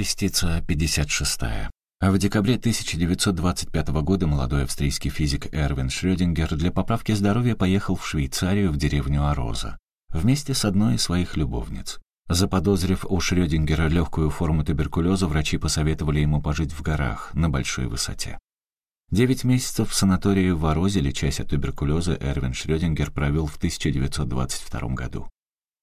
Частица 56. А в декабре 1925 года молодой австрийский физик Эрвин Шрёдингер для поправки здоровья поехал в Швейцарию в деревню Ароза вместе с одной из своих любовниц. Заподозрив у Шрёдингера легкую форму туберкулеза, врачи посоветовали ему пожить в горах на большой высоте. Девять месяцев в санатории в Арозе, лечась от туберкулеза, Эрвин Шрёдингер провел в 1922 году.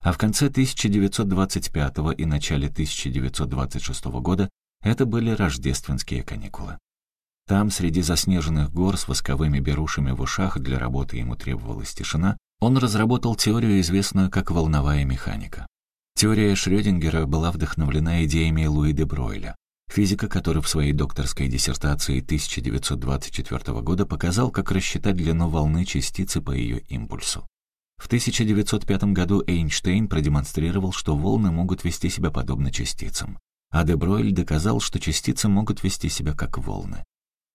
А в конце 1925 и начале 1926 года это были рождественские каникулы. Там, среди заснеженных гор с восковыми берушами в ушах, для работы ему требовалась тишина, он разработал теорию, известную как волновая механика. Теория Шрёдингера была вдохновлена идеями Луи де Бройля, физика, который в своей докторской диссертации 1924 года показал, как рассчитать длину волны частицы по ее импульсу. В 1905 году Эйнштейн продемонстрировал, что волны могут вести себя подобно частицам, а де Бройль доказал, что частицы могут вести себя как волны.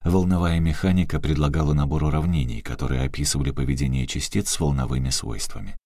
Волновая механика предлагала набор уравнений, которые описывали поведение частиц с волновыми свойствами.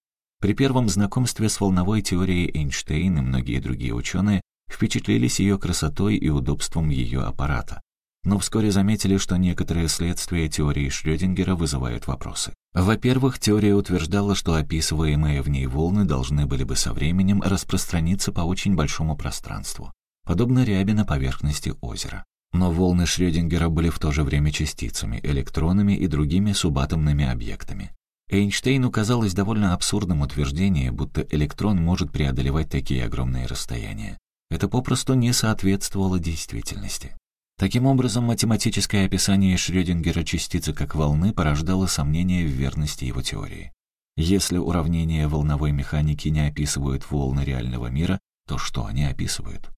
При первом знакомстве с волновой теорией Эйнштейн и многие другие ученые впечатлились ее красотой и удобством ее аппарата, но вскоре заметили, что некоторые следствия теории Шрёдингера вызывают вопросы. Во-первых, теория утверждала, что описываемые в ней волны должны были бы со временем распространиться по очень большому пространству, подобно ряби на поверхности озера. Но волны Шрёдингера были в то же время частицами, электронами и другими субатомными объектами. Эйнштейну казалось довольно абсурдным утверждение, будто электрон может преодолевать такие огромные расстояния. Это попросту не соответствовало действительности. Таким образом, математическое описание Шрёдингера частицы как волны порождало сомнения в верности его теории. Если уравнения волновой механики не описывают волны реального мира, то что они описывают?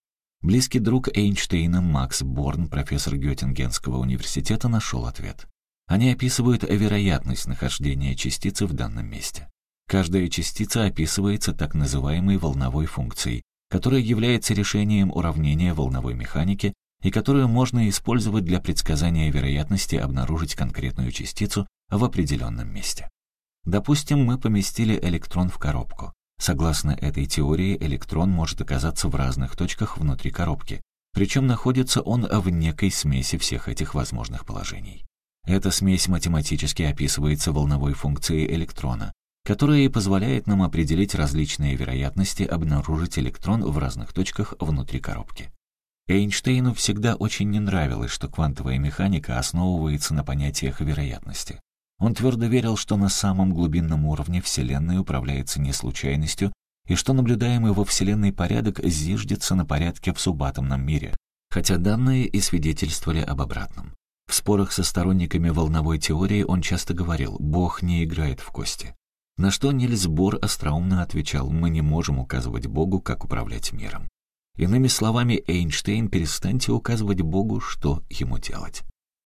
Близкий друг Эйнштейна Макс Борн, профессор Геттингенского университета, нашел ответ. Они описывают вероятность нахождения частицы в данном месте. Каждая частица описывается так называемой волновой функцией, которая является решением уравнения волновой механики и которую можно использовать для предсказания вероятности обнаружить конкретную частицу в определенном месте. Допустим, мы поместили электрон в коробку. Согласно этой теории, электрон может оказаться в разных точках внутри коробки, причем находится он в некой смеси всех этих возможных положений. Эта смесь математически описывается волновой функцией электрона, которая и позволяет нам определить различные вероятности обнаружить электрон в разных точках внутри коробки. Эйнштейну всегда очень не нравилось, что квантовая механика основывается на понятиях вероятности. Он твердо верил, что на самом глубинном уровне Вселенная управляется не случайностью и что наблюдаемый во Вселенной порядок зиждется на порядке в субатомном мире, хотя данные и свидетельствовали об обратном. В спорах со сторонниками волновой теории он часто говорил «Бог не играет в кости». На что Нильс Бор остроумно отвечал «Мы не можем указывать Богу, как управлять миром». Иными словами, Эйнштейн, перестаньте указывать Богу, что ему делать.